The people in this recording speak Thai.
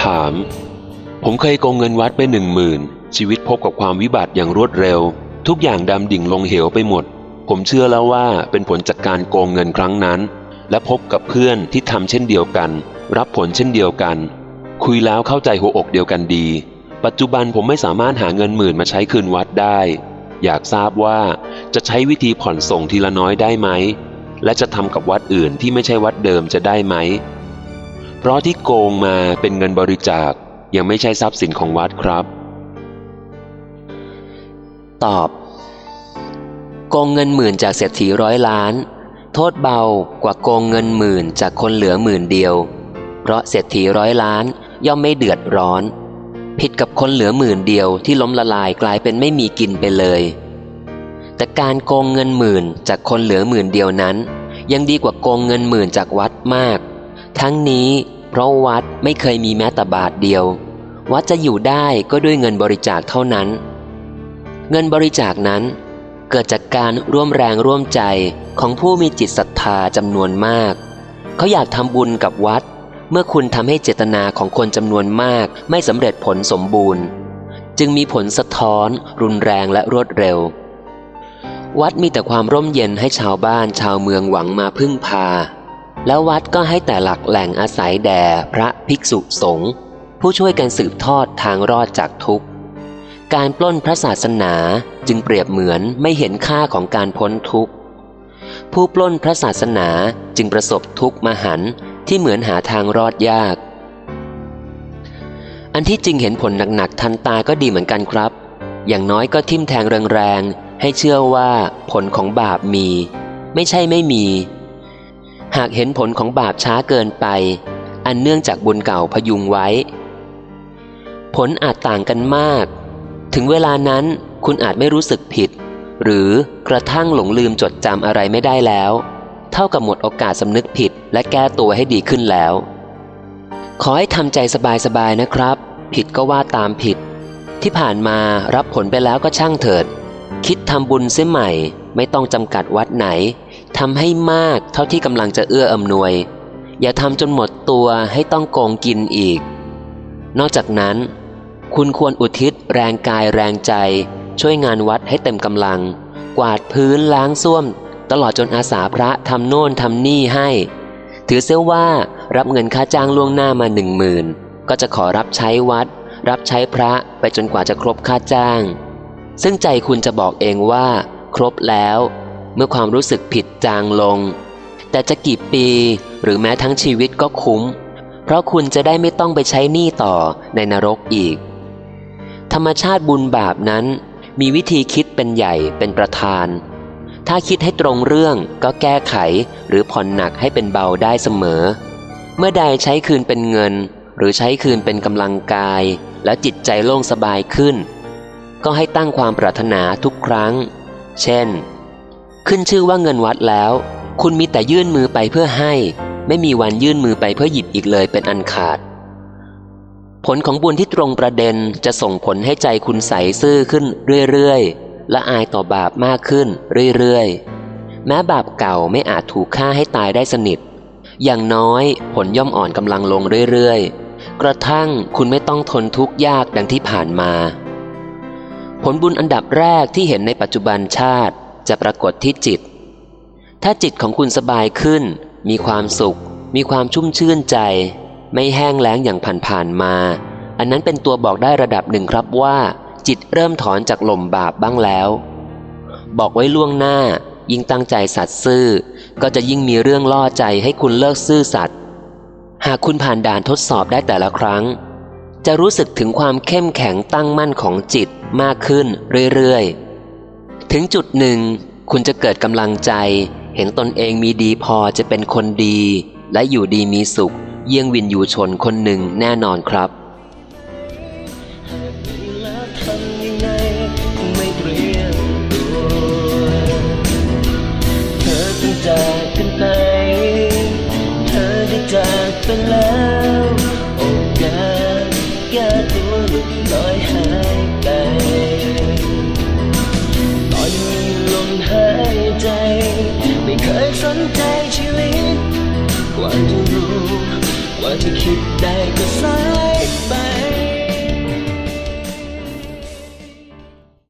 ถาม ผมเคยโกงเงินวัดไปหนึ่งหมื่นชีวิตพบกับความวิบัติอย่างรวดเร็ว ทุกอย่างดำดิ่งลงเหวไปหมด ผมเชื่อแล้วว่าเป็นผลจากการโกงเงินครั้งนั้น และพบกับเพื่อนที่ทำเช่นเดียวกัน รับผลเช่นเดียวกัน คุยแล้วเข้าใจหัวอกเดียวกันดี ปัจจุบันผมไม่สามารถหาเงินหมื่นมาใช้คืนวัดได้ อยากทราบว่าจะใช้วิธีผ่อนส่งทีละน้อยได้ไหมและจะทำกับวัดอื่นที่ไม่ใช่วัดเดิมจะได้ไหม เพราะที่โกงมาเป็นเงินบริจาคยังไม่ใช่ทรัพย์สินของวัดครับ ตอบ โกงเงินหมื่นจากเศรษฐีร้อยล้าน โทษเบากว่าโกงเงินหมื่นจากคนเหลือหมื่นเดียว เพราะเศรษฐีร้อยล้านย่อมไม่เดือดร้อน ผิดกับคนเหลือหมื่นเดียวที่ล้มละลายกลายเป็นไม่มีกินไปเลย แต่การโกงเงินหมื่นจากคนเหลือหมื่นเดียวนั้น ยังดีกว่าโกงเงินหมื่นจากวัดมาก ทั้งนี้เพราะวัดไม่เคยมีแม้แต่บาทเดียว วัดจะอยู่ได้ก็ด้วยเงินบริจาคเท่านั้น เงินบริจาคนั้น เกิดจากการร่วมแรงร่วมใจของผู้มีจิตศรัทธาจำนวนมาก เขาอยากทำบุญกับวัด เมื่อคุณทำให้เจตนาของคนจำนวนมากไม่สำเร็จผลสมบูรณ์ จึงมีผลสะท้อน รุนแรงและรวดเร็ว วัดมีแต่ความร่มเย็นให้ชาวบ้านชาวเมืองหวังมาพึ่งพา แล้ววัดก็ให้แต่หลักแหล่งอาศัยแด่พระภิกษุสงฆ์ผู้ช่วยกันสืบทอดทางรอดจากทุกข์ การปล้นพระศาสนาจึงเปรียบเหมือนไม่เห็นค่าของการพ้นทุกข์ ผู้ปล้นพระศาสนาจึงประสบทุกข์มหันที่เหมือนหาทางรอดยาก อันที่จริงเห็นผลหนักๆทันตาก็ดีเหมือนกันครับ อย่างน้อยก็ทิ่มแทงแรงๆให้เชื่อว่าผลของบาปมี ไม่ใช่ไม่มี หากเห็นผลของบาปช้าเกินไป อันเนื่องจากบุญเก่าพยุงไว้ ผลอาจต่างกันมาก ถึงเวลานั้นคุณอาจไม่รู้สึกผิด หรือกระทั่งหลงลืมจดจำอะไรไม่ได้แล้ว เท่ากับหมดโอกาสสำนึกผิดและแก้ตัวให้ดีขึ้นแล้ว ขอให้ทำใจสบายๆนะครับ ผิดก็ว่าตามผิด ที่ผ่านมารับผลไปแล้วก็ช่างเถิด คิดทำบุญเสียใหม่ ไม่ต้องจำกัดวัดไหน ทำให้มากเท่าที่กำลังจะเอื้ออำนวย อย่าทำจนหมดตัวให้ต้องโกงกินอีก นอกจากนั้น คุณควรอุทิศแรงกายแรงใจ ช่วยงานวัดให้เต็มกำลัง กวาดพื้นล้างส้วม ตลอดจนอาสาพระทำโน่นทำนี่ให้ ถือเสียว่ารับเงินค่าจ้างล่วงหน้ามาหนึ่งหมื่นก็จะขอรับใช้วัด รับใช้พระไปจนกว่าจะครบค่าจ้าง ซึ่งใจคุณจะบอกเองว่า ครบแล้ว เมื่อความรู้สึกผิดจางลง แต่จะกี่ปีหรือแม้ทั้งชีวิตก็คุ้ม เพราะคุณจะได้ไม่ต้องไปใช้หนี้ต่อในนรกอีก ธรรมชาติบุญบาปนั้น มีวิธีคิดเป็นใหญ่เป็นประธาน ถ้าคิดให้ตรงเรื่องก็แก้ไขหรือผ่อนหนักให้เป็นเบาได้เสมอ เมื่อใดใช้คืนเป็นเงิน หรือใช้คืนเป็นกำลังกาย และจิตใจโล่งสบายขึ้น ก็ให้ตั้งความปรารถนาทุกครั้ง เช่น ขึ้นชื่อว่าเงินวัดแล้ว คุณมีแต่ยื่นมือไปเพื่อให้ ไม่มีวันยื่นมือไปเพื่อหยิบอีกเลยเป็นอันขาด ผลของบุญที่ตรงประเด็นจะส่งผลให้ใจคุณใสซื่อขึ้นเรื่อยๆ และอายต่อบาปมากขึ้นเรื่อยๆ แม้บาปเก่าไม่อาจถูกฆ่าให้ตายได้สนิท อย่างน้อยผลย่อมอ่อนกำลังลงเรื่อยๆ กระทั่งคุณไม่ต้องทนทุกข์ยากดังที่ผ่านมา ผลบุญอันดับแรกที่เห็นในปัจจุบันชาติ จะปรากฏที่จิต ถ้าจิตของคุณสบายขึ้น มีความสุข มีความชุ่มชื่นใจ ไม่แห้งแล้งอย่างผ่านๆมา อันนั้นเป็นตัวบอกได้ระดับหนึ่งครับว่า จิตเริ่มถอนจากหล่มบาปบ้างแล้ว บอกไว้ล่วงหน้า ยิ่งตั้งใจสัตย์ซื่อ ก็จะยิ่งมีเรื่องล่อใจให้คุณเลิกซื่อสัตย์หากคุณผ่านด่านทดสอบได้แต่ละครั้ง จะรู้สึกถึงความเข้มแข็งตั้งมั่นของจิตมากขึ้นเรื่อยๆ ถึงจุดหนึ่ง คุณจะเกิดกำลังใจ เห็นตนเองมีดีพอจะเป็นคนดี และอยู่ดีมีสุข เยี่ยงวินอยู่ชนคนหนึ่งแน่นอนครับ ยสนใจชีวิตกว่าจะรู้กว่าว่าจะคิดได้ก็สายไป